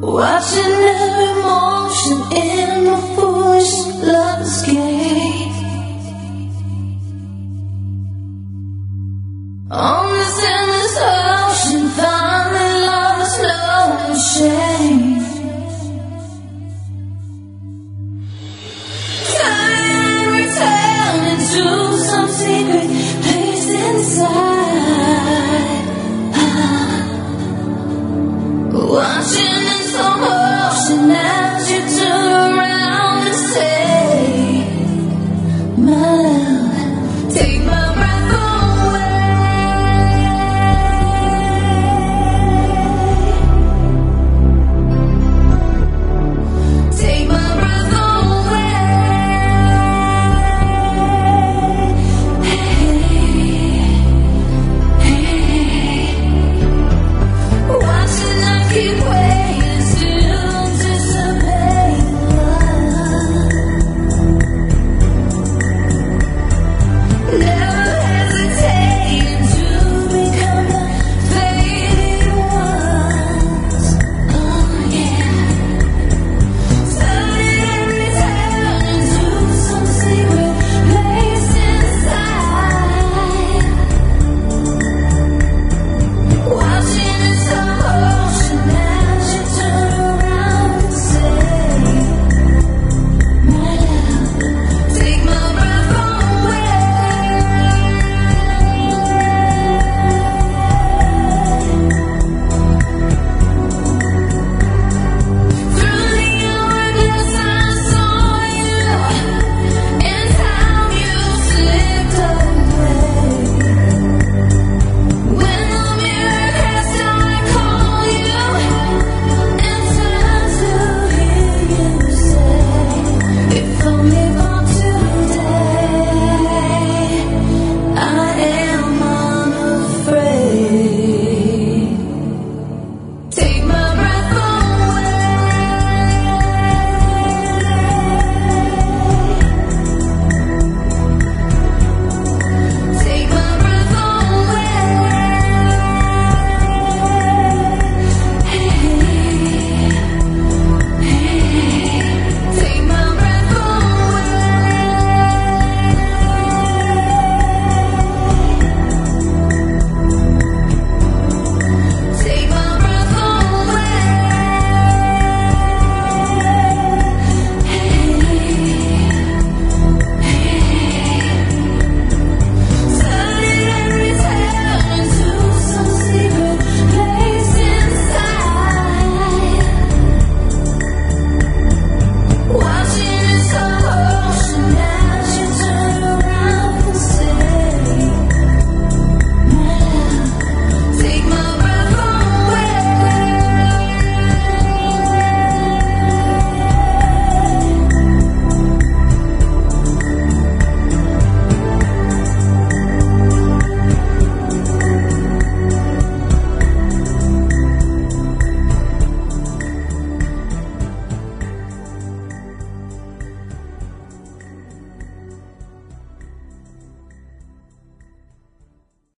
Watching every motion in my foolish love's game. On this